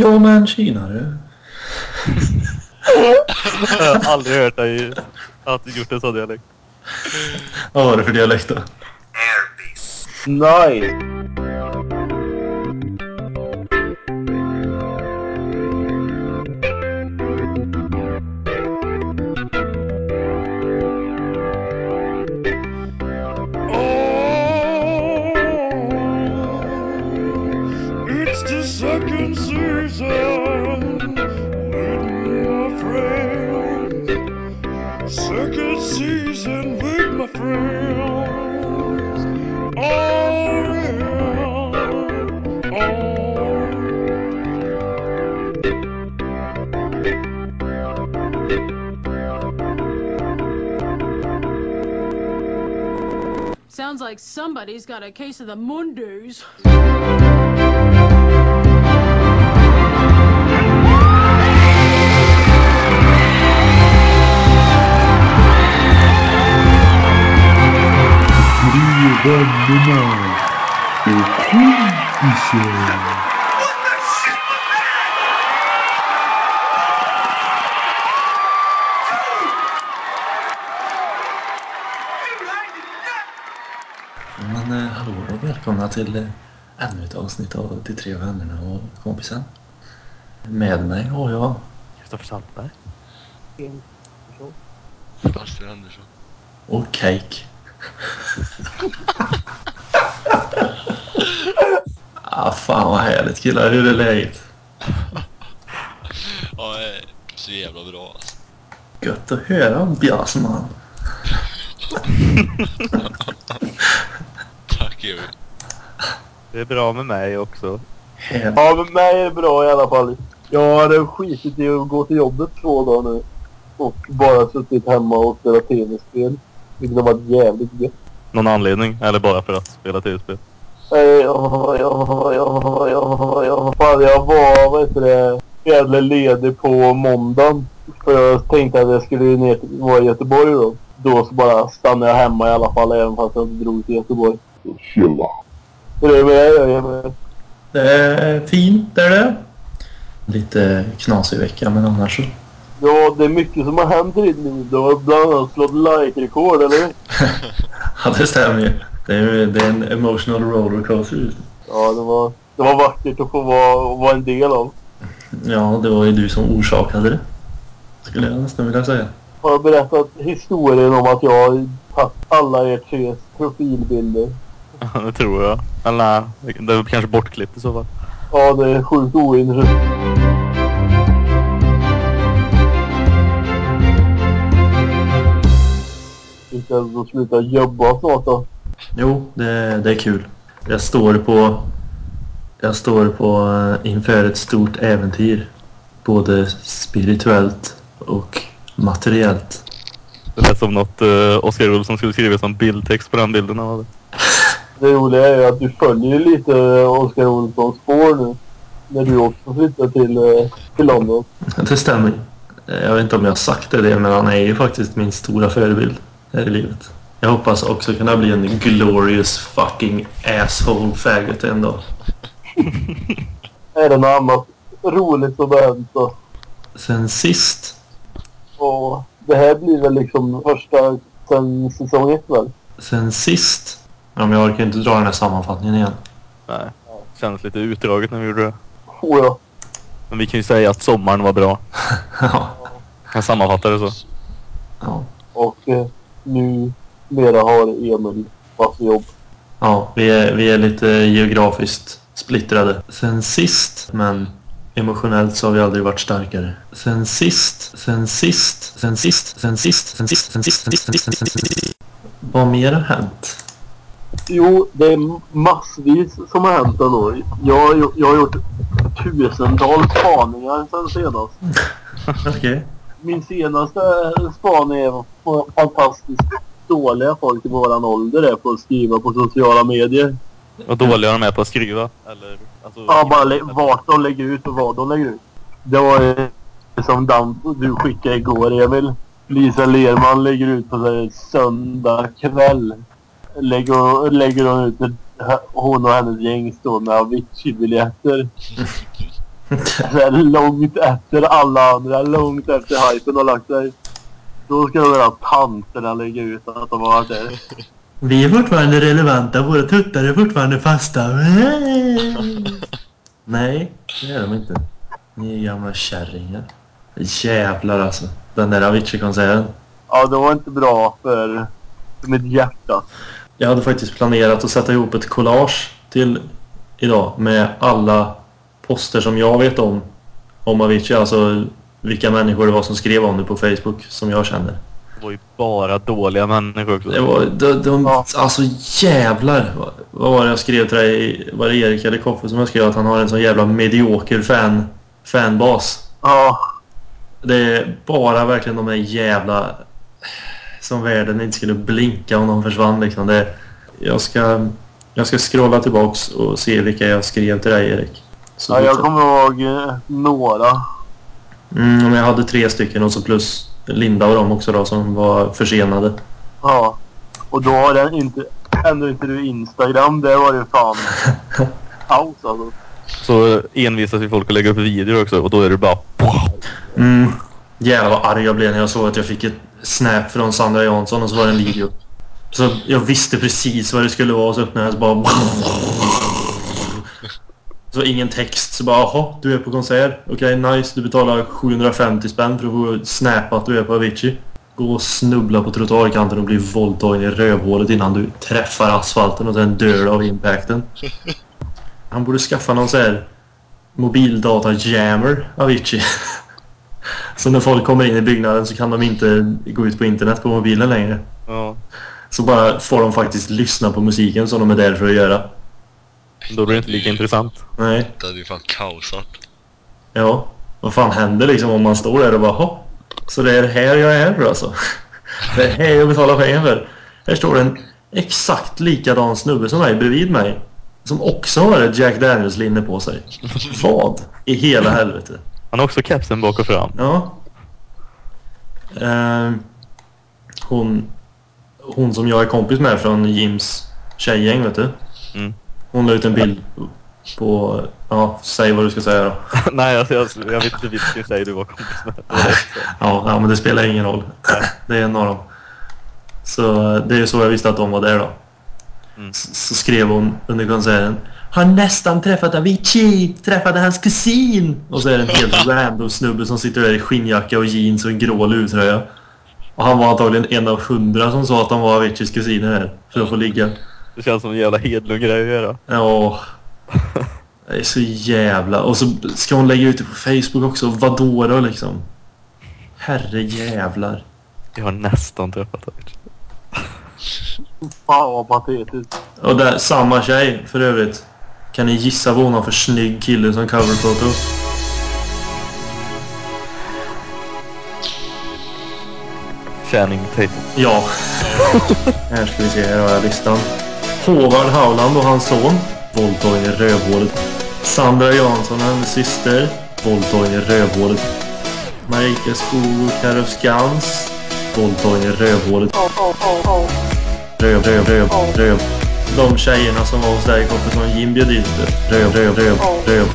Ja men tjenare. Jag har aldrig hört dig att du gjort en sån dialekt. Vad var det för dialekt då? Nej. Välkomna till ännu ett avsnitt av De tre vännerna och kompisen. Med mig har jag... Kristoffer Saltberg. Sebastian Andersson. Och Cake. ah, fan vad härligt killar. Hur är läget? Ja, det är så jävla bra alltså. Gött att höra bjasman. Tack Evin. Det är bra med mig också. Ja, med mig är det bra i alla fall. Jag hade skitit i att gå till jobbet två dagar nu. Och bara suttit hemma och spelat tv-spel. Vilket har varit jävligt gött. Någon anledning? Eller bara för att spela tv-spel? Eh, Ja, ja, ja, ja, ja. Fan, jag var, vad heter det, jävla ledig på måndagen. För jag tänkte att jag skulle ner till, vara i Göteborg då. Då så bara stannade jag hemma i alla fall även fast jag inte drog till Göteborg. Tjena. Det är fint, är det. Lite knasig vecka men annars så. Ja, det är mycket som har hänt i ditt liv. Du har bland annat slått like-rekord, eller? Ja, det stämmer ju. Det är, det är en emotional rollercoaster. Ja, det var, det var vackert att få vara, vara en del av. Ja, det var ju du som orsakade det. Skulle jag nästan vilja säga. Har jag berättat historien om att jag har tagit alla er tres profilbilder? det tror jag. Eller nej, det är kanske bortklippt i så fall. Ja, det är sjukt ointressant. Istället för att sluta jobba snart då. Jo, det, det är kul. Jag står på... Jag står på eh, inför ett stort äventyr. Både spirituellt och materiellt. Det lät som något uh, Oskar Olsson skulle skriva som bildtext på den bilden han hade. Det roliga är ju att du följer lite Oskar Olssons spår nu. När du också flyttar till, eh, till London. Det stämmer. Jag vet inte om jag har sagt det, men han är ju faktiskt min stora förebild här i livet. Jag hoppas också kunna bli en glorious fucking asshole faggot en dag. Är det något annat roligt som har hänt då? Sen sist. Och det här blir väl liksom första sen säsong ett väl? Sen sist. Ja, men jag orkar inte dra den här sammanfattningen igen. Nej. Kändes lite utdraget när vi gjorde det. Oh ja. Men vi kan ju säga att sommaren var bra. ja. Jag sammanfattar det så. Ja. Och eh, nu mera har Emil massa jobb. Ja, vi är, vi är lite geografiskt splittrade. Sen sist, men emotionellt så har vi aldrig varit starkare. Sen sist, sen sist, sen sist, sen sist, sen sist, sen sist, sen sist, sen sist, sen sist, sen sist. Vad mer har hänt? Jo, det är massvis som har hänt ändå. Jag, har gjort- jag har gjort tusentals spaningar sen senast. Okej. Min senaste spaning är fantastiskt dåliga folk i våran ålder är på att skriva på sociala medier. Vad dåliga de är på att skriva. Eller, alltså, Ja, bara vart de lägger ut och vad de lägger ut. Det var ju som den du skickade igår, Emil. Lisa Lerman lägger ut på söndag kväll. Lägger, lägger hon ut med hon och hennes gäng står med Avicii-biljetter. Långt efter alla andra, långt efter hypen har lagt sig. Då ska de där tanterna lägga ut att de har varit där. Vi är fortfarande relevanta, våra tuttar är fortfarande fasta. Nej, det är de inte. Ni är gamla kärringar. Jävlar alltså. Den där Avicii-konserten. Ja, det var inte bra för, för mitt hjärta. Jag hade faktiskt planerat att sätta ihop ett collage till idag med alla poster som jag vet om om Avicii. Alltså vilka människor det var som skrev om det på Facebook som jag känner. Det var ju bara dåliga människor också. Det var, de, de, Ja. Alltså jävlar. Vad- Vad var det jag skrev till dig? Var det Erik eller Koffe som jag skrev att han har en sån jävla medioker fan, fanbas. Ja, Det är bara verkligen de där jävla... Som världen inte skulle blinka om de försvann liksom. Det, jag, ska, jag ska scrolla tillbaks och se vilka jag skrev till dig Erik. Så ja jag kommer ihåg eh, några. mm, men jag hade tre stycken och så plus Linda och dem också då som var försenade. Ja. Och då har den inte, ändå inte du Instagram. Det var ju fan kaos alltså. Så envisas ju folk att lägga upp videor också och då är det bara Mm. Jävlar vad arg jag blev när jag såg att jag fick ett snap från Sandra Jansson och så var det en video. Så jag visste precis vad det skulle vara och så öppnade jag så bara... Så ingen text. Så bara jaha, du är på konsert. Okej, nice. Du betalar 750 spänn för att få snäpa att du är på Avicii. Gå och snubbla på trottoarkanten och bli våldtagen i rövhålet innan du träffar asfalten och sen dör du av impacten. Han borde skaffa någon sån här mobildata-jammer, Avicii. Så när folk kommer in i byggnaden så kan de inte gå ut på internet på mobilen längre. ja, Så bara får de faktiskt lyssna på musiken som de är där för att göra. då blir det inte lika intressant. Nej, Det hade ju fan kaosat. ja. Vad fan händer liksom om man står där och bara Hopp, Så det är här jag är för alltså. Det är här jag betalar pengar för. Här står en exakt likadan snubbe som mig bredvid mig. Som också har ett Jack Daniels-linne på sig. Vad i hela helvete? Han har också kepsen bak och fram. Ja. Eh, hon, hon som jag är kompis med från Jims tjejgäng, vet du. Mm. Hon la ut en bild på... Ja, säg vad du ska säga då. Nej, alltså, jag, jag vet inte vilken tjej du var kompis med. Ja, ja, men det spelar ingen roll. Det är en av dem. Så det är så jag visste att de var där då. Mm. Så skrev hon under konserten. Har nästan träffat Avicii! Träffade hans kusin! Och så är det en helt random snubbe som sitter där i skinnjacka och jeans och en grå luvtröja. Och han var antagligen en av hundra som sa att de var Aviciis kusiner här. För att få ligga. Det känns som en jävla Hedlund-grej att göra. Ja. Det är så jävla... Och så ska hon lägga ut det på Facebook också. Vadå då liksom? Herre jävlar. Jag har nästan träffat Avicii. Fan vad patetiskt. Och där, samma tjej för övrigt. Kan ni gissa vad hon har för snygg kille som coverfoto? Channing Tatum. Ja. här ska vi se, här har jag listan. Håvard Hauland och hans son. Våldtagen i rövhålet. Sandra Jansson och hennes syster. Våldtagen i rövhålet. Marika Skog och Carro Skans. Våldtagen i rövhålet. Röv, röv, röv, röv. De tjejerna som var hos dig kompis som Jim bjöd in till. Röv, röv, röv, röv.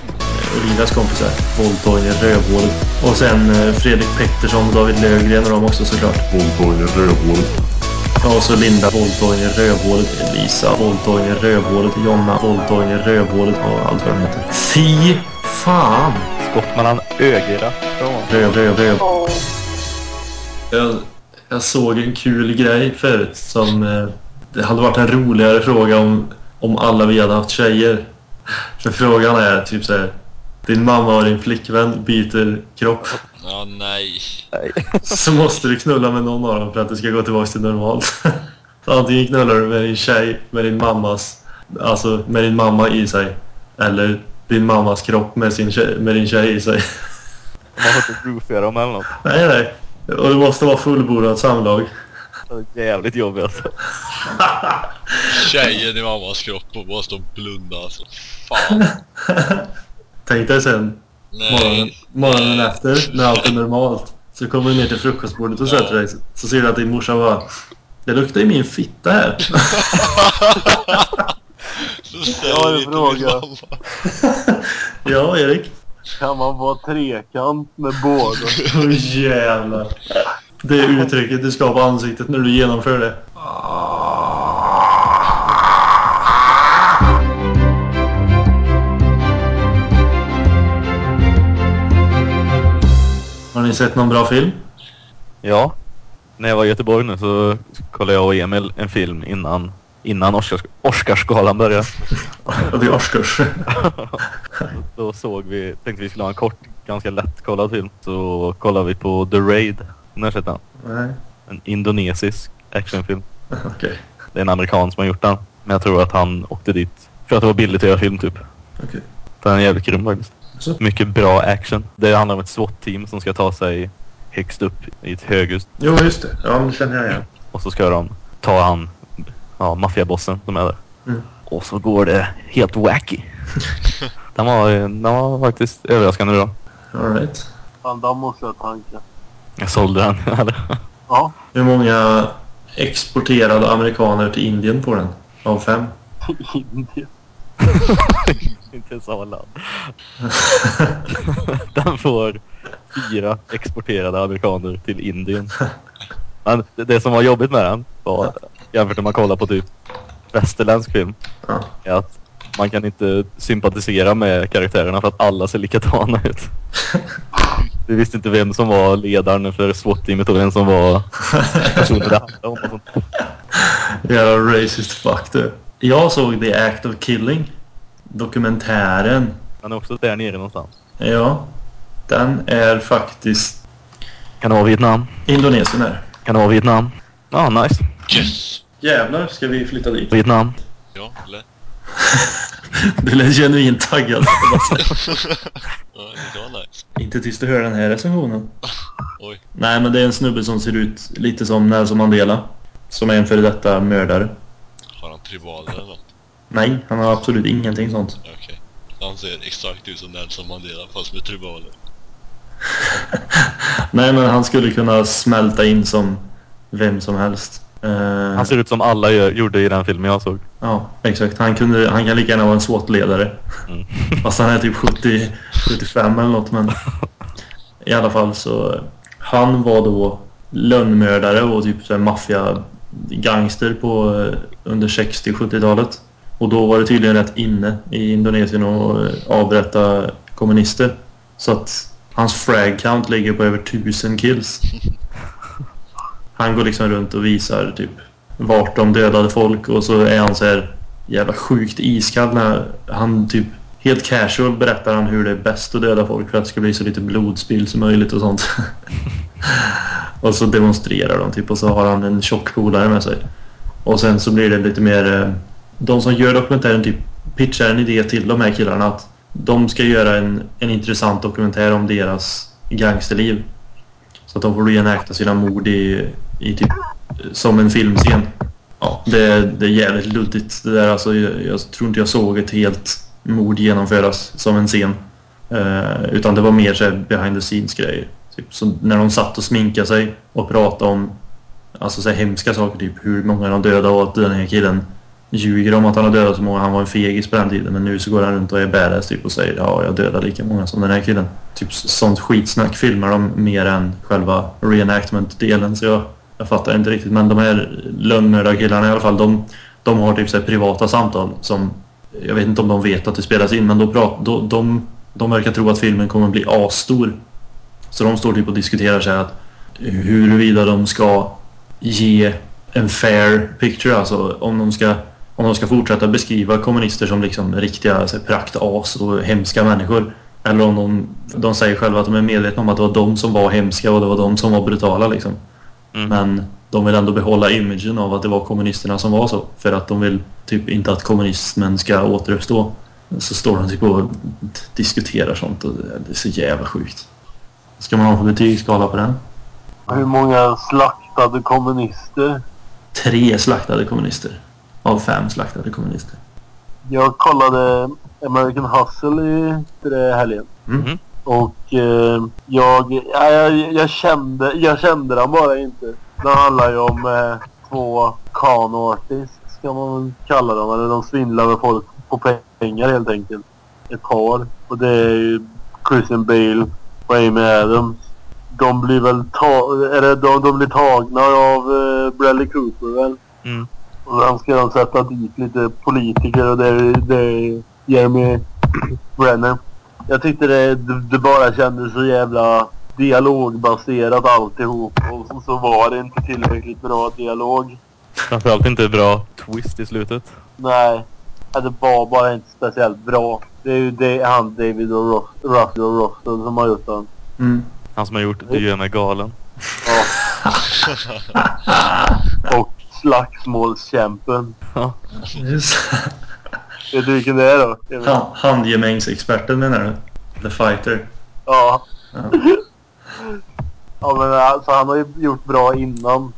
Olivas kompisar. Våldtagen i rövhålet. Och sen eh, Fredrik Pettersson och David Löfgren och de också såklart. Våldtagen i rövhålet. Ja, och så Linda våldtagen i rövhålet. Elisa våldtagen i rövhålet. Jonna våldtagen i rövhålet. Och allt vad de heter. Fy fan! Skott mellan ögonen. Ja. Röv, röv, röv. Jag, jag såg en kul grej förut som... Eh, det hade varit en roligare fråga om, om alla vi hade haft tjejer. För frågan är typ så här. Din mamma och din flickvän byter kropp. Ja, nej. Så måste du knulla med någon av dem för att det ska gå tillbaka till normalt. Så antingen knullar du med din tjej, med din mammas, alltså med din mamma i sig. Eller din mammas kropp med, sin tjej, med din tjej i sig. Man har inte roofia dem eller något. Nej, nej. Och det måste vara fullbordat samlag. Det är jävligt jobbigt alltså. Tjejen i mammas kropp och bara stå och blunda alltså. Fan. Tänk dig sen morgonen, Nej. morgonen efter när allt är normalt. Så kommer du ner till frukostbordet och sätter dig. Så ser du att din morsa bara Det luktar i min fitta här. Så du inte fråga. min mamma. ja, Erik. Kan man vara trekant med båda? Åh jävlar. Det är uttrycket du ska ha på ansiktet när du genomför det. Har ni sett någon bra film? Ja. När jag var i Göteborg nu så kollade jag och Emil en film innan, innan Oscars, Oscarsgalan började. Det är Oscars. Då såg vi, tänkte vi skulle ha en kort, ganska lättkollad film. Så kollade vi på The Raid. Har ni sett den? Nej, En indonesisk actionfilm. okej. Det är en amerikan som har gjort den. Men jag tror att han åkte dit för att det var billigt att göra film typ. Okej. Den är jävligt grym faktiskt. Så. Mycket bra action. Det handlar om ett SWAT-team som ska ta sig högst upp i ett höghus. Jo, just det. Ja, det känner jag igen. Och så ska de ta han, ja, maffiabossen som är där. Mm. Och så går det helt wacky. den, var, den var faktiskt överraskande bra. All right. Fan, där måste jag tanka. Jag sålde den. eller? Ja, Hur många exporterade amerikaner till Indien på den? Av fem? Indien. Inte samma land. den får fyra exporterade amerikaner till Indien. Men det, det som var jobbigt med den var jämfört med man kollar på typ västerländsk film. Ja. Är att man kan inte sympatisera med karaktärerna för att alla ser likadana ut. Vi visste inte vem som var ledaren för SWAT-teamet och vem som var personen det handlade om. Jävla racist fuck du. Jag såg The Act of Killing. Dokumentären. Han är också där nere någonstans. Ja. Den är faktiskt Kan det vara Vietnam? Indonesien är. Kan det vara Vietnam? Ja, nice. Yes! Jävlar, ska vi flytta dit? Vietnam. Ja, eller? Du lät genuint taggad. Inte tills du hör den här recensionen. Oj. Nej, men det är en snubbe som ser ut lite som Nelson Mandela. Som är en före detta mördare. Har han tribaler eller något? Nej, han har absolut ingenting sånt. Okej. Han ser exakt ut som Nelson Mandela fast med tribaler. Nej, men han skulle kunna smälta in som vem som helst. Eh, Han ser ut som alla gjorde i den filmen jag såg. Ja, exakt. Han, kunde, han kan lika gärna vara en SWAT-ledare. Mm. Fast han är typ 70, 75 eller något. Men i alla fall så... Han var då lönnmördare och typ här maffia gangster på eh, under 60-70-talet. Och då var det tydligen rätt inne i Indonesien att eh, avrätta kommunister. Så att hans frag count ligger på över 1000 kills. Han går liksom runt och visar typ vart de dödade folk och så är han så här jävla sjukt iskall när han typ helt casual berättar han hur det är bäst att döda folk för att det ska bli så lite blodspill som möjligt och sånt. och så demonstrerar de typ och så har han en tjock polare med sig. Och sen så blir det lite mer eh, de som gör dokumentären typ pitchar en idé till de här killarna att de ska göra en, en intressant dokumentär om deras gangsterliv. Så att de får reenacta sina mord i, i typ som en filmscen. Ja, det, det är jävligt luddigt det där. Alltså, jag, jag tror inte jag såg ett helt mord genomföras som en scen. Eh, utan det var mer så behind the scenes grejer. Typ, så när de satt och sminkade sig och pratade om alltså, så här hemska saker. Typ hur många de dödade och att den här killen ljuger om att han har dödat så många. Han var en fegis på den tiden men nu så går han runt och är badass typ och säger ja jag dödar lika många som den här killen. Typ sånt skitsnack filmar de mer än själva reenactment-delen så jag, jag fattar inte riktigt men de här lönnmördarkillarna i alla fall de, de har typ så här privata samtal som jag vet inte om de vet att det spelas in men då pratar... då, de, de verkar tro att filmen kommer bli asstor. Så de står typ och diskuterar så här att huruvida de ska ge en fair picture, alltså om de ska, om de ska fortsätta beskriva kommunister som liksom riktiga så här, praktas och hemska människor. Eller om de, de säger själva att de är medvetna om att det var de som var hemska och det var de som var brutala liksom. Mm. Men de vill ändå behålla imagen av att det var kommunisterna som var så. För att de vill typ inte att kommunismen ska återuppstå. Så står de typ och diskuterar sånt och det är så jävla sjukt. Ska man ha för betygsskala på den? Hur många slaktade kommunister? Tre slaktade kommunister. Av fem slaktade kommunister. Jag kollade American Hustle i det helgen. Mm. Och eh, jag, ja, jag, jag, kände, jag kände den bara inte. Det handlar ju om eh, två con artists ska man kalla dem. Eller de svindlar med folk på pengar helt enkelt. Ett par. Och det är ju Christian Bale och Amy Adams. De blir väl ta eller de, de blir tagna av uh, Bradley Cooper väl. Mm. Och sen ska sätta dit lite politiker och det är, det är Jeremy Brenner. Jag tyckte det, det, det bara kändes så jävla dialogbaserat alltihop. Och så, så var det inte tillräckligt bra dialog. Framförallt inte bra twist i slutet. Nej, det var bara inte speciellt bra. Det är ju det, han David och Ross, Russell och Russell som har gjort den. Mm. Han som har gjort Du gör mig galen. Ja. och Slagsmålskämpen. Ja. Just. Vet du vilken det är då? Han, handgemängsexperten menar du? The fighter. Ja. Ja. ja men alltså han har ju gjort bra innan.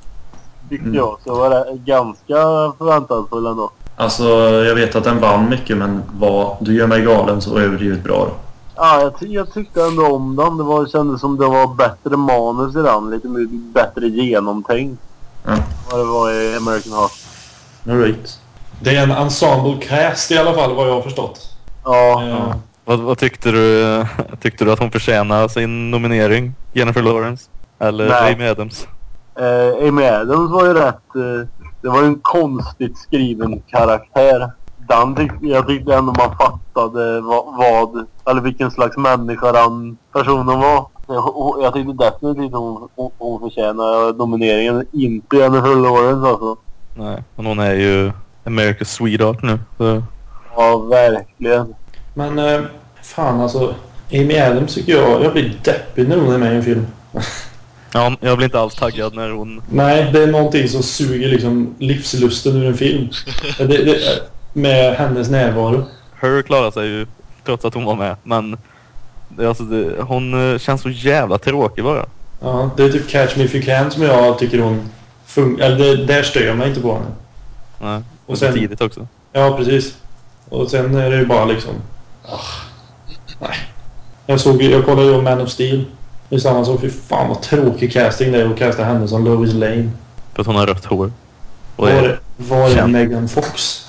Tyckte Mm. jag. Så var det ganska förväntansfull ändå. Alltså jag vet att den vann mycket men vad du gör mig galen så överdrivet bra då. Ja, jag, ty- jag tyckte ändå om den. Det var, kändes som det var bättre manus i den. Lite mer, bättre genomtänkt. Ja. Vad det var i American Hustle. Alright. Det är en ensemble cast i alla fall vad jag har förstått. Ja. Eh, Vad, vad tyckte du? Tyckte du att hon förtjänar sin nominering? Jennifer Lawrence? Eller Nej. Amy Adams? Eh, Amy Adams var ju rätt... Eh, det var ju en konstigt skriven karaktär. Den tyck, jag tyckte ändå man fattade vad, vad... Eller vilken slags människa den personen var. Jag, jag tyckte definitivt hon, hon, hon förtjänar nomineringen. Inte Jennifer Lawrence alltså. Nej, men hon är ju America's Sweetheart nu. Så. Ja, verkligen. Men eh, fan alltså. Amy Adams tycker jag, jag blir deppig när hon är med i en film. Ja, jag blir inte alls taggad när hon... Nej, det är någonting som suger liksom livslusten ur en film. det, det, med hennes närvaro. Her klarar sig ju trots att hon var med. Men det, alltså, det, hon eh, känns så jävla tråkig bara. Ja, det är typ Catch Me If You Can som jag tycker hon funkar. Eller det, där stör jag mig inte på henne. Nej, och så sen- tidigt också. Ja, precis. Och sen är det ju bara liksom... Ah, nej. Jag såg jag kollade ju om Man of Steel. Det är samma sak. Fy fan vad tråkig casting det är att casta henne som Lois Lane. För att hon har rött hår. Och Var var är. Megan Fox?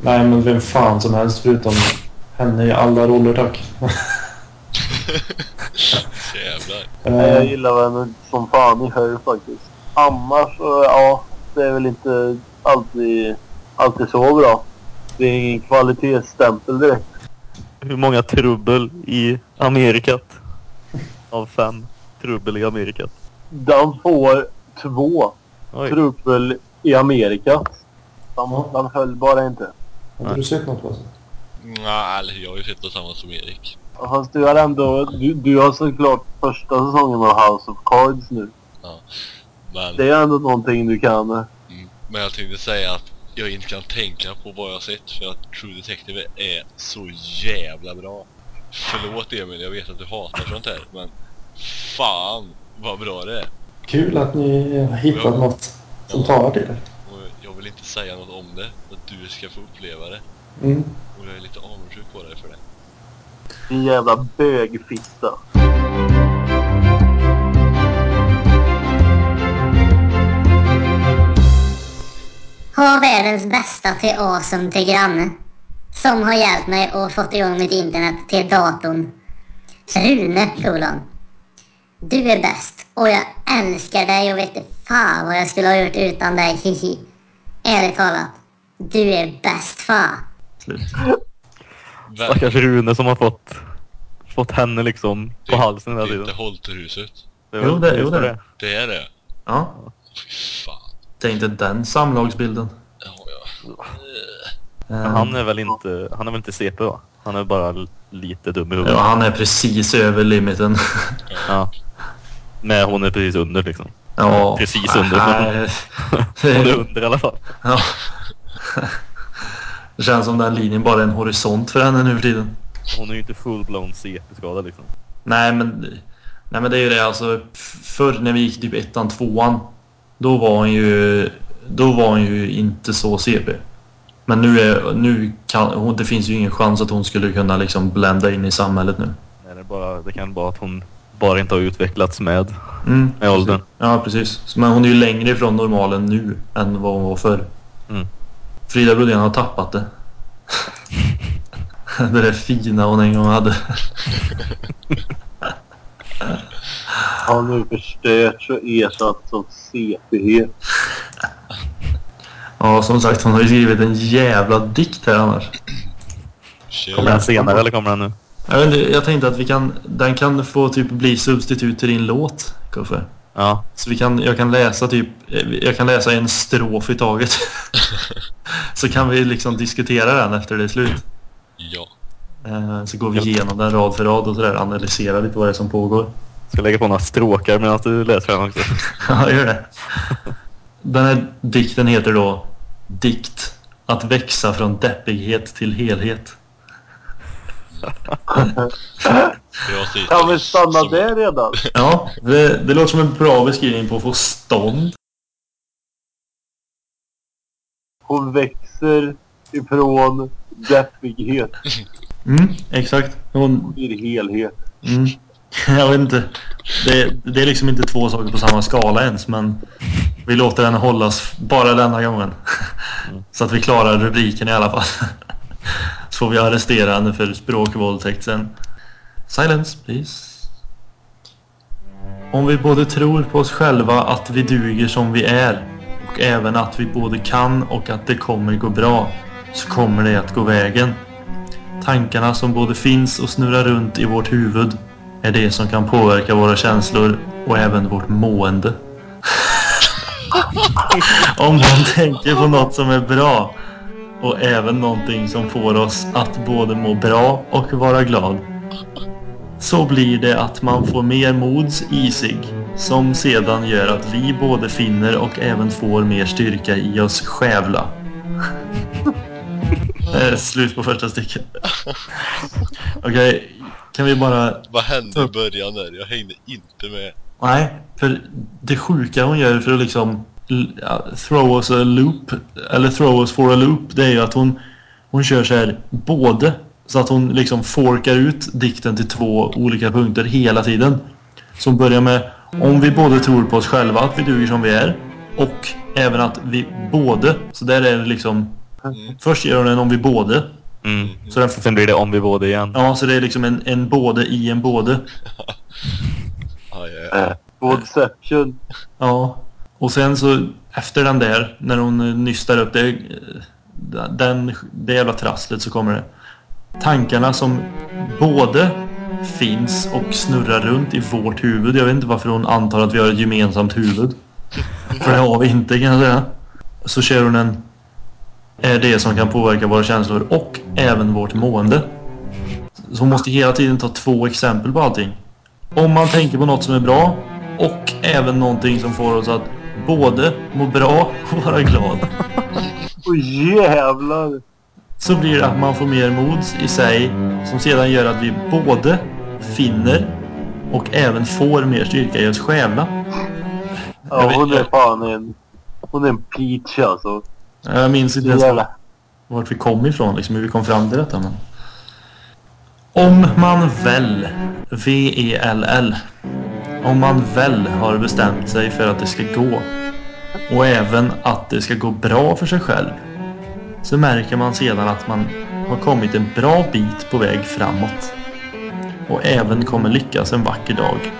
Nej, men vem fan som helst förutom henne i alla roller, tack. Jävlar. Jag Eh, gillar henne som fan i Her faktiskt. Annars ja, det är väl inte alltid, alltid så bra. Det är ingen kvalitetsstämpel direkt. hur många trubbel i Amerikat? Av fem trubbel i Amerikat. Den får två Oj. trubbel i Amerika. Den, den höll bara inte. har du sett något? Alltså? Nej, eller jag har ju sett detsamma som Erik. Fast du har ändå, du, du har såklart första säsongen av House of Cards nu. Men, Det är ändå någonting du kan. eh, mm, men jag tänkte säga att jag inte kan tänka på vad jag har sett för att True Detective är så jävla bra. Förlåt Emil, jag vet att du hatar sånt här, men fan vad bra det är. Kul att ni har hittat Ja. något som till er. Och jag vill inte säga något om det, att du ska få uppleva det. Mm. Och jag är lite avundsjuk på dig för det. Din jävla bögfitta. Ha världens bästa till awesome till granne. Som har hjälpt mig och fått igång mitt internet till datorn. Rune kolon. Du är bäst och jag älskar dig och vet inte fan vad jag skulle ha gjort utan dig hihi. Ärligt talat. Du är bäst fan. Slut. Stackars Rune som har fått, fått henne liksom på Det- halsen hela Det är tiden. inte Holterhuset. Det är Jo, det- jo, det är det. är det. Ja, Fy fan. det är inte den samlagsbilden. Ja, ja. Men Eh, han är väl inte, han är väl inte CP va? Han är bara lite dum i huvudet. Ja, han är precis över limiten. Ja. Nej, hon är precis under liksom. Ja, Precis under. Hon är under i alla fall. Ja. Det känns som den linjen bara är en horisont för henne nu för tiden. Hon är ju inte full-blown CP-skadad liksom. Nej men, nej men det är ju det alltså. Förr när vi gick typ ettan, tvåan. Då var hon ju, då var hon ju inte så CP. Men nu är, nu kan, hon, det finns ju ingen chans att hon skulle kunna liksom blända in i samhället nu. Nej, det, bara, det kan vara att hon bara inte har utvecklats med, Mm, med åldern. Ja precis. Men hon är ju längre ifrån normalen nu än vad hon var förr. Mm. Frida Brodén har tappat det. Det där fina hon en gång hade. Har nu förstörts och ersatts av CP. Ja, som sagt, hon har ju skrivit en jävla dikt här annars. Kommer den senare eller kommer den nu? Jag, vet inte, jag tänkte att vi kan, den kan få typ bli substitut till din låt, Kuffe. Ja. Så vi kan, jag kan läsa typ, jag kan läsa en strof i taget. så kan vi liksom diskutera den efter det är slut. Ja. Eh, Så går vi igenom den rad för rad och sådär, analyserar lite vad det är som pågår. Ska lägga på några stråkar medan du läser den också. Ja, gör det. Den här dikten heter då Dikt. Att växa från deppighet till helhet. Kan vi stanna Som- där redan? Ja, det, det låter som en bra beskrivning på att få stånd. Hon växer ifrån deppighet Mm, exakt. Hon, till helhet. mm, jag vet inte. Det, det är liksom inte två saker på samma skala ens, men vi låter den hållas bara denna gången. Så att vi klarar rubriken i alla fall. Så får vi arrestera henne för språkvåldtäkt sen. Silence, please. Om vi både tror på oss själva att vi duger som vi är och även att vi både kan och att det kommer gå bra så kommer det att gå vägen. Tankarna som både finns och snurrar runt i vårt huvud är det som kan påverka våra känslor och även vårt mående. Om man tänker på något som är bra och även någonting som får oss att både må bra och vara glad. Så blir det att man får mer mods i sig som sedan gör att vi både finner och även får mer styrka i oss själva. Eh, Slut på första stycket. Okej, kan vi bara... Vad hände i början där? Jag hängde inte med. Nej, för det sjuka hon gör för att liksom throw us a loop, eller throw us for a loop, det är ju att hon, hon kör så här både så att hon liksom forkar ut dikten till två olika punkter hela tiden. Som börjar med om vi både tror på oss själva att vi duger som vi är och även att vi både, så där är det liksom Först gör hon en om vi både. Mm. Så den, Sen blir det om vi både igen. ja, så det är liksom en, en både i en både. Ja, ja, ja. Podception. Ja. Och sen så efter den där, när hon eh, nystar upp det, eh, den, det jävla trasslet så kommer det. Tankarna som både finns och snurrar runt i vårt huvud. Jag vet inte varför hon antar att vi har ett gemensamt huvud. För det har vi inte kan jag säga. Så kör är det som kan påverka våra känslor och även vårt mående. Så hon måste hela tiden ta två exempel på allting. Om man tänker på något som är bra och även någonting som får oss att både må bra och vara glad. Åh jävlar! Så blir det att man får mer mods i sig som sedan gör att vi både finner och även får mer styrka i oss själva. Ja, hon är fan en... Hon är en peach alltså. Jag minns inte ens vart vi kom ifrån, liksom hur vi kom fram till detta. Men... Om man väl, V-E-L-L, om man väl har bestämt sig för att det ska gå och även att det ska gå bra för sig själv så märker man sedan att man har kommit en bra bit på väg framåt och även kommer lyckas en vacker dag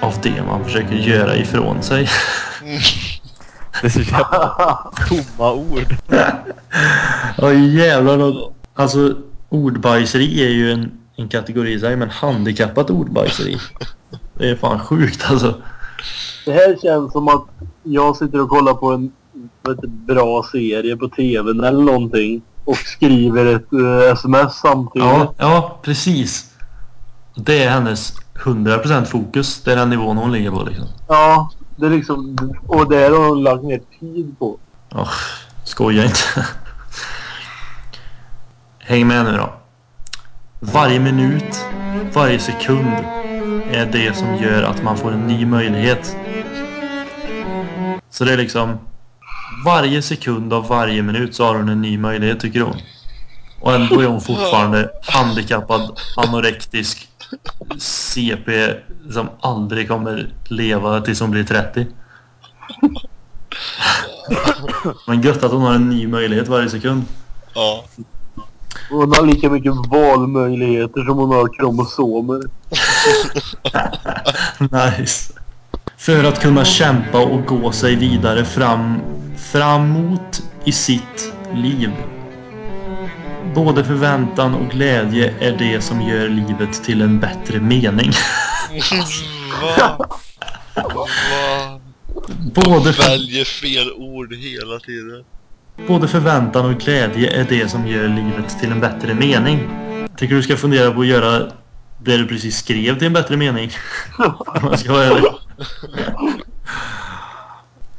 av det man försöker göra ifrån sig. Det är så jävla tomma ord. Ja jävlar. Alltså ordbajseri är ju en, en kategori i sig men handikappat ordbajseri. Det är fan sjukt alltså. Det här känns som att jag sitter och kollar på en vet, bra serie på tvn eller någonting och skriver ett eh, sms samtidigt. Ja, ja precis. Det är hennes 100% fokus. Det är den nivån hon ligger på liksom. Ja, det är liksom... Och det har hon lagt ner tid på. Oh, skoja inte. Häng med nu då. Varje minut, varje sekund är det som gör att man får en ny möjlighet. Så det är liksom varje sekund av varje minut så har hon en ny möjlighet tycker hon. Och ändå är hon fortfarande handikappad, anorektisk, CP som aldrig kommer leva tills hon blir 30. Men gött att hon har en ny möjlighet varje sekund. ja. Hon har lika mycket valmöjligheter som hon har kromosomer. Nice. För att kunna kämpa och gå sig vidare fram, framåt i sitt liv. Både förväntan och glädje är det som gör livet till en bättre mening. Va? Va? Både, för, Väljer fel ord hela tiden. både förväntan och glädje är det som gör livet till en bättre mening. Tycker du ska fundera på att göra det du precis skrev till en bättre mening? Om jag ska vara ärlig.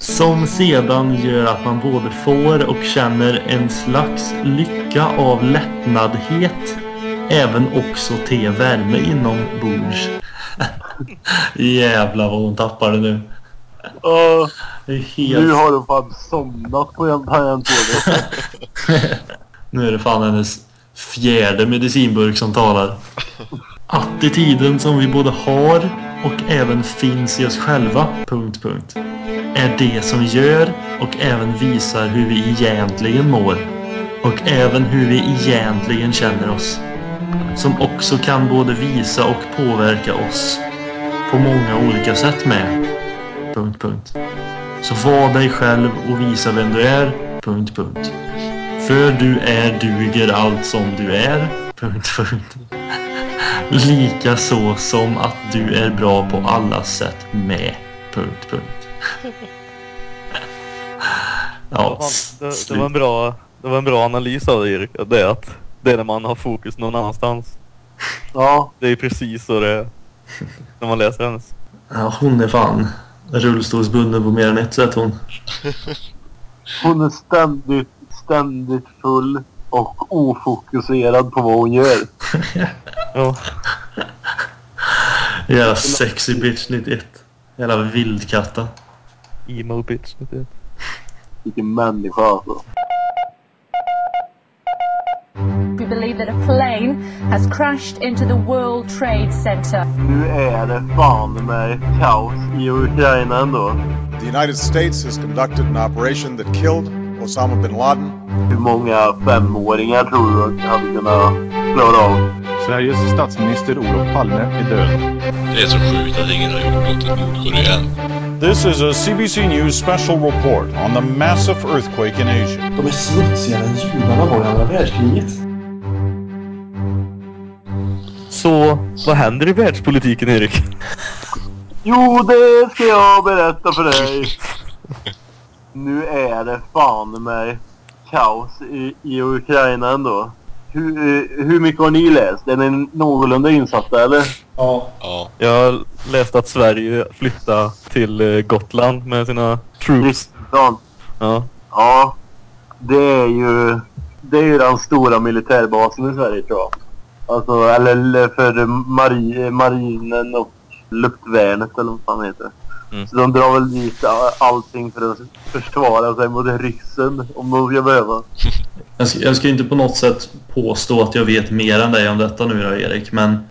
Som sedan gör att man både får och känner en slags lycka av lättnadhet. Även också till värme inombords. Jävlar vad hon tappar det nu. Ja, Det helt... nu har hon fan somnat på en tangentbord. Nu är det fan hennes fjärde medicinburk som talar. Attityden som vi både har och även finns i oss själva. Punkt, punkt. Är det som gör och även visar hur vi egentligen mår. Och även hur vi egentligen känner oss. Som också kan både visa och påverka oss på många olika sätt med. Punkt, punkt. Så var dig själv och visa vem du är. Punkt, punkt. För du är duger allt som du är. Punkt, punkt. Lika så som att du är bra på alla sätt med. Punkt, punkt. Ja, det, var en bra, det var en bra analys av dig Erik. Det är att det är när man har fokus någon annanstans. Ja, Det är precis så det är. När man läser hennes. ja, hon är fan rullstolsbunden på mer än ett sätt hon. hon är ständigt, ständigt full och ofokuserad på vad hon gör. Ja. Jävla sexy bitch 91. Jävla vildkatta. Emo bitch. vet du. Vilken människa alltså. We believe that a plane has crashed into the World Trade Center. Nu är det fan med kaos i Ukraina ändå. The United States has conducted an operation that killed Osama bin Laden. Hur många femåringar tror du hade kunnat klara av? Sveriges statsminister Olof Palme är död. Det är så sjukt att ingen har gjort något i Nordkorea. This is a CBC News special report on the massive earthquake in Asia. De är smutsigare än judarna var i andra världskriget. Så vad händer i världspolitiken Erik? Jo, det ska jag berätta för dig. Nu är det fan med kaos i, i Ukraina ändå. Hur, eh, hur mycket har ni läst? Är ni någorlunda insatta eller? Ja. Ja. Jag har läst att Sverige flyttar till eh, Gotland med sina troops. Ja. Ja. Ja, det är ju, det är ju den stora militärbasen i Sverige tror jag. Alltså, eller för mari, marinen och luftvärnet eller vad fan heter. Mm. Så de drar väl dit allting för att försvara sig mot ryssen om de ska behöva. Jag ska, jag ska inte på något sätt påstå att jag vet mer än dig om detta nu då Erik, men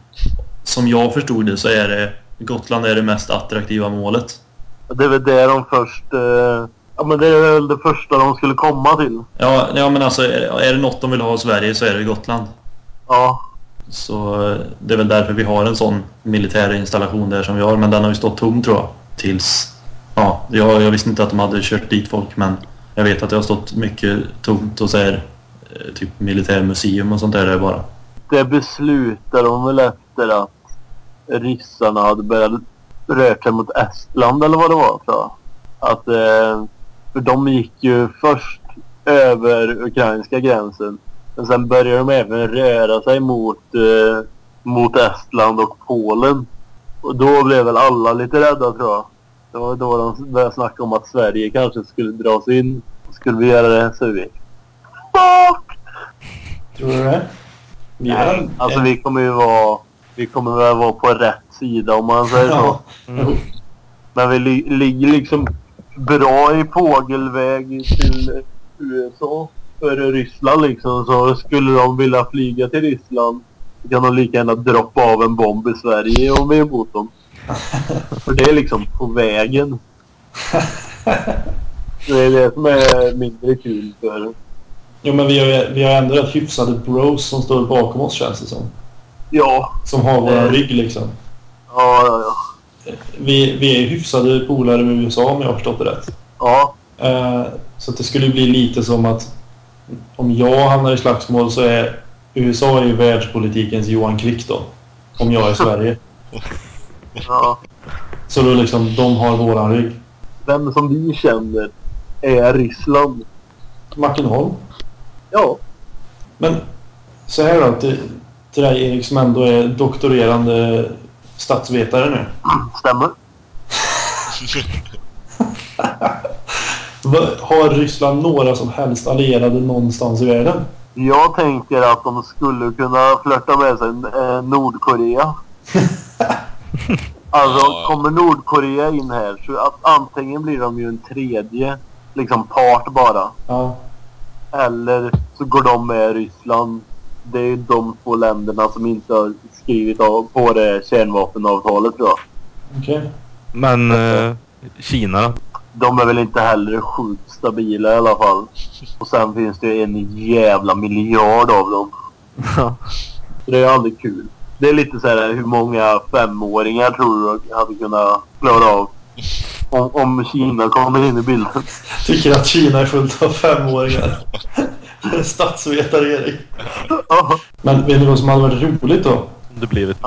som jag förstod det så är det Gotland är det mest attraktiva målet. Det är väl det de först... Eh, ja men det är väl det första de skulle komma till. Ja, ja men alltså är, är det något de vill ha i Sverige så är det Gotland. Ja. Så eh, det är väl därför vi har en sån militär installation där som vi har, men den har ju stått tom tror jag. Tills... Ja, jag, jag visste inte att de hade kört dit folk, men jag vet att det har stått mycket tomt och så här eh, typ militärmuseum och sånt där där bara. Det beslutade de väl efter att ryssarna hade börjat röra sig mot Estland eller vad det var tror jag. Att, eh, för de gick ju först över ukrainska gränsen. Men sen började de även röra sig mot, eh, mot Estland och Polen. Och då blev väl alla lite rädda tror jag. Det var då de började snacka om att Sverige kanske skulle dras in. Skulle vi göra det så vi Fuck! Tror du det? Vi Nej, alltså vi kommer ju vara... Vi kommer väl vara på rätt sida om man säger så. Ja. Mm. Men vi li ligger liksom bra i fågelväg till USA. För Ryssland liksom. Så skulle de vilja flyga till Ryssland kan de lika gärna droppa av en bomb i Sverige om vi är emot dem. För det är liksom på vägen. Det är det som är mindre kul för, Jo, men vi har, vi har ändå rätt hyfsade bros som står bakom oss känns det som. Ja. Som har våran Eh. rygg liksom. Ja, ja, ja. Vi, vi är hyfsade polare med USA om jag har förstått det rätt. Ja. Eh, så att det skulle bli lite som att om jag hamnar i slagsmål så är USA i världspolitikens Johan Quick då. Om jag är Sverige. ja. Så då liksom, de har våran rygg. Vem som vi känner är Ryssland. Martin Holm. Ja. Men så här då till, till dig Erik som ändå är doktorerande statsvetare nu. Stämmer. Har Ryssland några som helst allierade någonstans i världen? Jag tänker att de skulle kunna flörta med sig eh, Nordkorea. Alltså, kommer Nordkorea in här så att antingen blir de ju en tredje liksom part bara. Ja. Eller så går de med Ryssland. Det är ju de två länderna som inte har skrivit av på det kärnvapenavtalet tror jag. Okej. Men eh, Kina då? De är väl inte heller sjukt stabila i alla fall. Och sen finns det en jävla miljard av dem. Så det är aldrig kul. Det är lite så här hur många femåringar tror du hade kunnat klara av om, om Kina kommer in i bilden. Tycker att Kina är fullt av femåringar. Statsvetare Erik. Men vet ni vad som hade varit roligt då? Om det blev ett.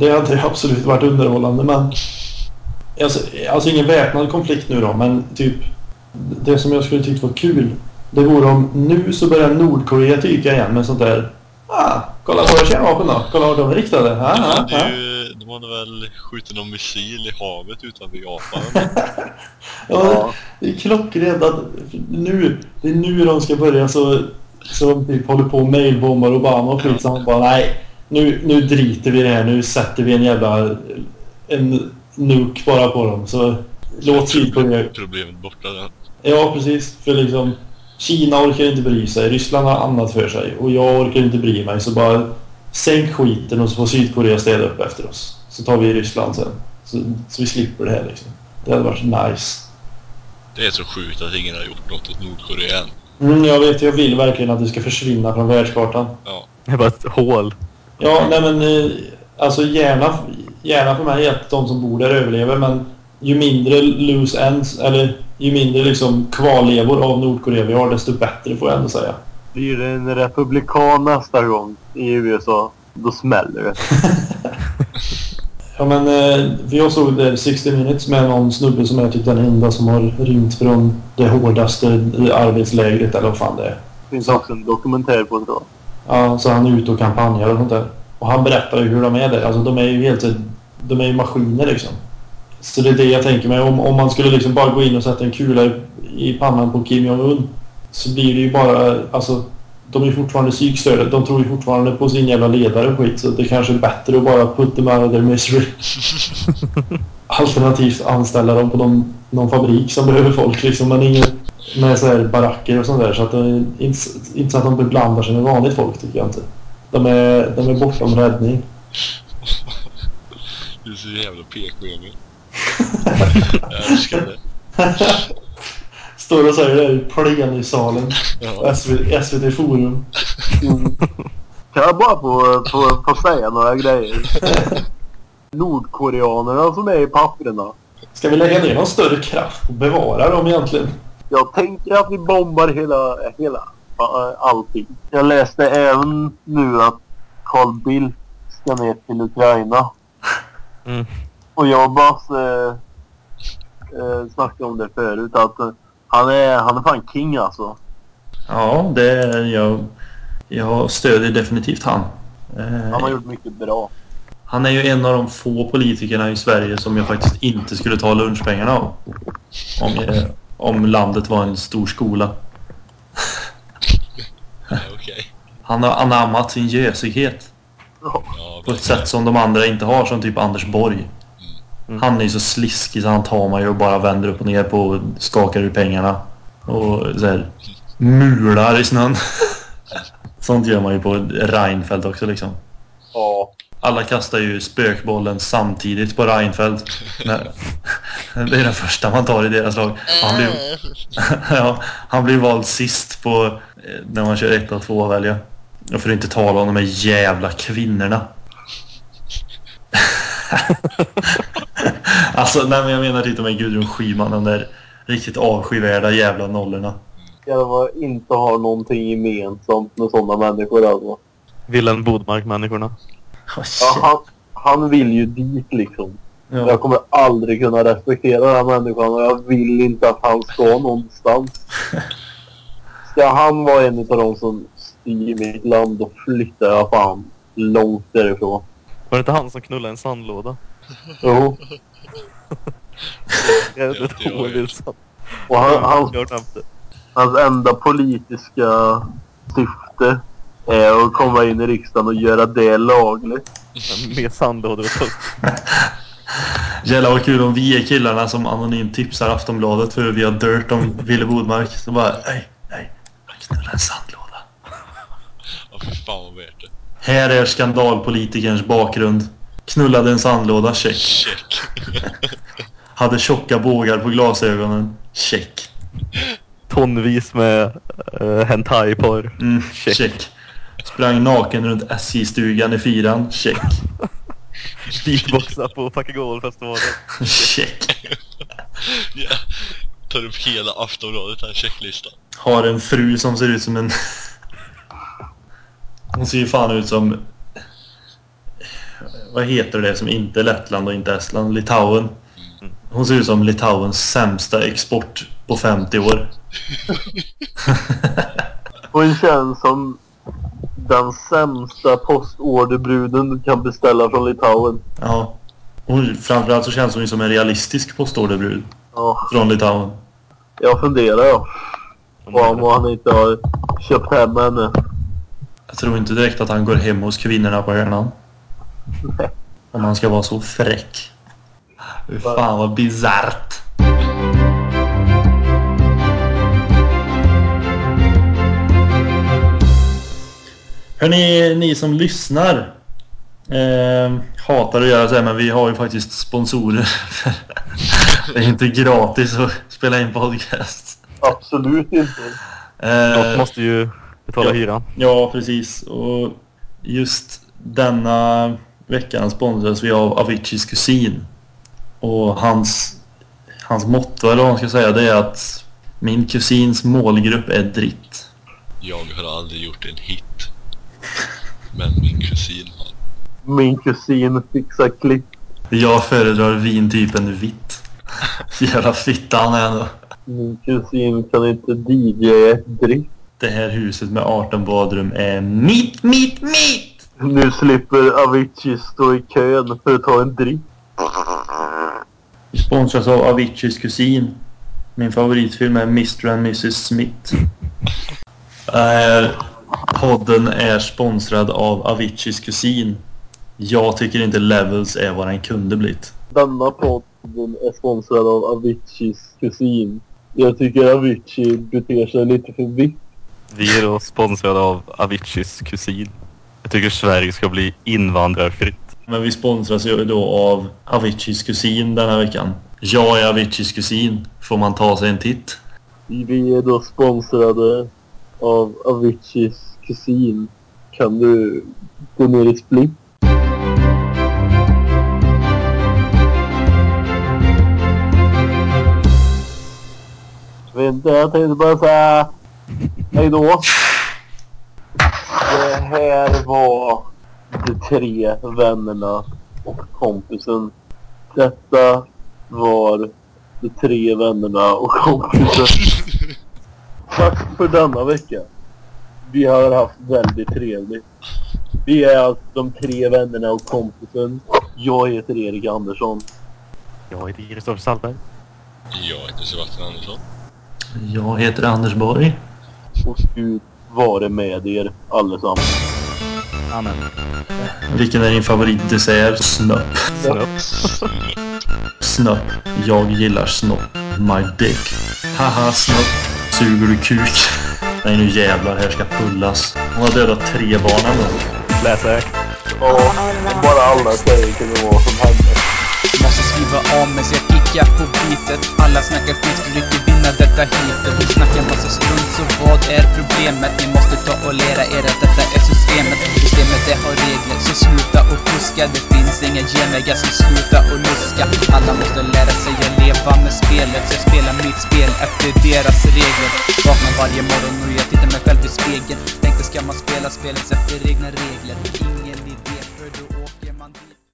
Det hade absolut varit underhållande men... Alltså, alltså ingen väpnad konflikt nu då men typ... Det som jag skulle tyckt var kul. Det vore om nu så börjar Nordkorea tyka igen med sånt där... Ah, kolla våra kärnvapen då. Kolla var de är riktade. Ah, De hade, ah. ju, de hade väl skjutit någon missil i havet utanför Japan. Ja, det är klockrent att nu, det är nu de ska börja så, så de typ håller på och mailbombar Obama och skit. Så han bara nej, nu, nu driter vi i det här. Nu sätter vi en jävla en nuke bara på dem. Så låt Sydkorea... Problemet borta där. Ja, precis. För liksom Kina orkar inte bry sig. Ryssland har annat för sig. Och jag orkar inte bry mig. Så bara sänk skiten och så får Sydkorea städa upp efter oss. Så tar vi Ryssland sen. Så, så vi slipper det här liksom. Det hade varit nice. Det är så sjukt att ingen har gjort något åt Nordkorea än. Mm, jag vet, jag vill verkligen att det ska försvinna från världskartan. Ja. Det är bara ett hål. Ja, nej men eh, alltså gärna, gärna för mig att de som bor där överlever men ju mindre loose ends eller ju mindre liksom kvarlevor av Nordkorea vi har desto bättre får jag ändå säga. Blir det en republikan nästa gång i USA, då smäller det. Ja men eh, för jag såg där 60 minutes med någon snubbe som är typ den enda som har rymt från det hårdaste arbetslägret eller vad fan det är. Det finns också en dokumentär på det då. Ja, så han är ute och kampanjar och sånt där. Och han berättar ju hur de är där. Alltså de är ju helt De är ju maskiner liksom. Så det är det jag tänker mig. Om, om man skulle liksom bara gå in och sätta en kula i, i pannan på Kim Jong-Un. Så blir det ju bara... Alltså, de är fortfarande psykstörda. De tror ju fortfarande på sin jävla ledare och skit. Så det kanske är bättre att bara put them out of their misery. Alternativt anställa dem på någon, någon fabrik som behöver folk liksom. Men inget med så här baracker och sånt där. Så att det, inte, inte så att de beblandar sig med vanligt folk tycker jag inte. De är, de är bortom räddning. Du är så jävla PK Emil. Jag älskar det. Står och säger det i plenisalen. Ja. på SVT, SVT Forum. Kan jag bara få, få, få säga några grejer? Nordkoreanerna som är i papperna. Ska vi lägga ner någon större kraft på att bevara dem egentligen? Jag tänker att vi bombar hela, hela allting. Jag läste även nu att Carl Bildt ska ner till Ukraina. Mm. Och jag bara äh, äh, snackade om det förut att äh, han, är, han är fan king alltså. Ja, det jag. Jag stödjer definitivt han. Eh, Han har gjort mycket bra. Han är ju en av de få politikerna i Sverige som jag faktiskt inte skulle ta lunchpengarna av. Om, jag, om landet var en stor skola. Ja, Okej. Han har anammat sin gösighet Ja, på ett sätt som de andra inte har, som typ Anders Borg. Han är ju så sliskig så han tar man ju och bara vänder upp och ner på och skakar ur pengarna. Och så här, mular i snön. Sånt gör man ju på Reinfeldt också liksom. Ja. Alla kastar ju spökbollen samtidigt på Reinfeldt. Det är den första man tar i deras lag. Han blir, ja, han blir vald sist på eh, när man kör ett och två välja. Och för att inte tala om de här jävla kvinnorna. alltså, nej men jag menar typ de här Gudrun Schyman, de där riktigt avskyvärda jävla nollorna. Jag var inte har någonting gemensamt med sådana människor alltså. Wilhelm Bodmark-människorna. Oh, Ja, han, han vill ju dit liksom. Ja. Jag kommer aldrig kunna respektera den här människan och jag vill inte att han ska någonstans. Ska han vara en av de som styr mitt land då flyttar jag fan långt därifrån. Var det inte han som knullade en sandlåda? Jo. Jävligt ovilsamt. Och han, han, Jag har glömt det. hans enda politiska syfte är att komma in i riksdagen och göra det lagligt. Med sandlådor och tuss. Jävlar vad kul om vi är killarna som anonymt tipsar Aftonbladet för vi har dirt om Ville Bodmark. Så bara, nej, nej, han knullar en sandlåda. Ja, fy fan vad värt det. Här är skandalpolitikerns bakgrund. Knullade en sandlåda, check. Check. Hade tjocka bågar på glasögonen, check. Tonvis med uh, hentai-porr. Mm, check. Sprang naken runt SJ-stugan i fyran, check. Beatboxa på Pacagolfestivalen. Check. ja. Tar upp hela Aftonbladet här, checklistan. Har en fru som ser ut som en... Hon ser ju fan ut som... Vad heter det som inte är Lettland och inte Estland? Litauen. Hon ser ut som Litauens sämsta export på 50 år. Hon känns som den sämsta postorderbruden du kan beställa från Litauen. Ja. Hon, framförallt så känns hon ju som en realistisk postorderbrud. Ja, Från Litauen. jag funderar ja. På om han inte har köpt hem henne. Jag tror inte direkt att han går hem hos kvinnorna på hörnan. Om han ska vara så fräck. Fy fan vad bisarrt. Hörni, ni som lyssnar. Eh, hatar att göra så här men vi har ju faktiskt sponsorer. det är inte gratis att spela in podcast. Absolut inte. Något Eh, måste ju betala ja. hyran. Ja, precis. Och just denna veckan sponsras vi av Aviciis kusin. Och hans, hans motto, eller vad man ska säga, det är att min kusins målgrupp är dritt. Jag har aldrig gjort en hit. Men min kusin har. Min kusin fixar klipp. Jag föredrar vintypen vitt. Jävla fitta han är ändå. Min kusin kan inte DJ ett dritt. Det här huset med 18 badrum är mitt, mitt, mitt! Nu slipper Avicii stå i kön för att ta en. Vi sponsras av Aviciis kusin. Min favoritfilm är Mr and Mrs Smith. Eh, podden är sponsrad av Aviciis kusin. Jag tycker inte Levels är vad den kunde blivit. Denna podden är sponsrad av Aviciis kusin. Jag tycker Avicii beter sig lite för vitt. Vi är då sponsrade av Aviciis kusin. Jag tycker Sverige ska bli invandrarfritt. Men vi sponsras ju då av Aviciis kusin denna veckan. Jag är Aviciis kusin. Får man ta sig en titt? Vi är då sponsrade av Aviciis kusin. Kan du gå ner i split? Inte, jag tänkte bara säga hej då. Det här var de tre vännerna och kompisen. Detta var de tre vännerna och kompisen. Tack för denna vecka. Vi har haft väldigt trevligt. Vi är alltså de tre vännerna och kompisen. Jag heter Erik Andersson. Jag heter Kristoffer Salberg. Jag heter Sebastian Andersson. Jag heter Anders Borg. Och Gud vare med er allesammans. Amen. Vilken är din favoritdessert? Snöpp. Snöpp. Snopp. Jag gillar snopp. My dick. Haha snopp. Suger du kuk? Nej nu jävlar, här ska pullas. Hon har dödat tre barn ändå. Läsräk. Ja, om bara alla tjejer kunde vara som henne. Måste skriva av mig så jag kickar på beatet Alla snackar skit, lämna detta detta och Vi snackar massa strunt så vad är problemet? Ni måste ta och lära er att detta är systemet. Systemet det har regler, så sluta och fuska. Det finns inga genvägar, så sluta och luska. Alla måste lära sig att leva med spelet. Så jag spelar mitt spel efter deras regler. Vaknar varje morgon och jag tittar mig själv i spegeln. Tänkte ska man spela spelet efter egna regler?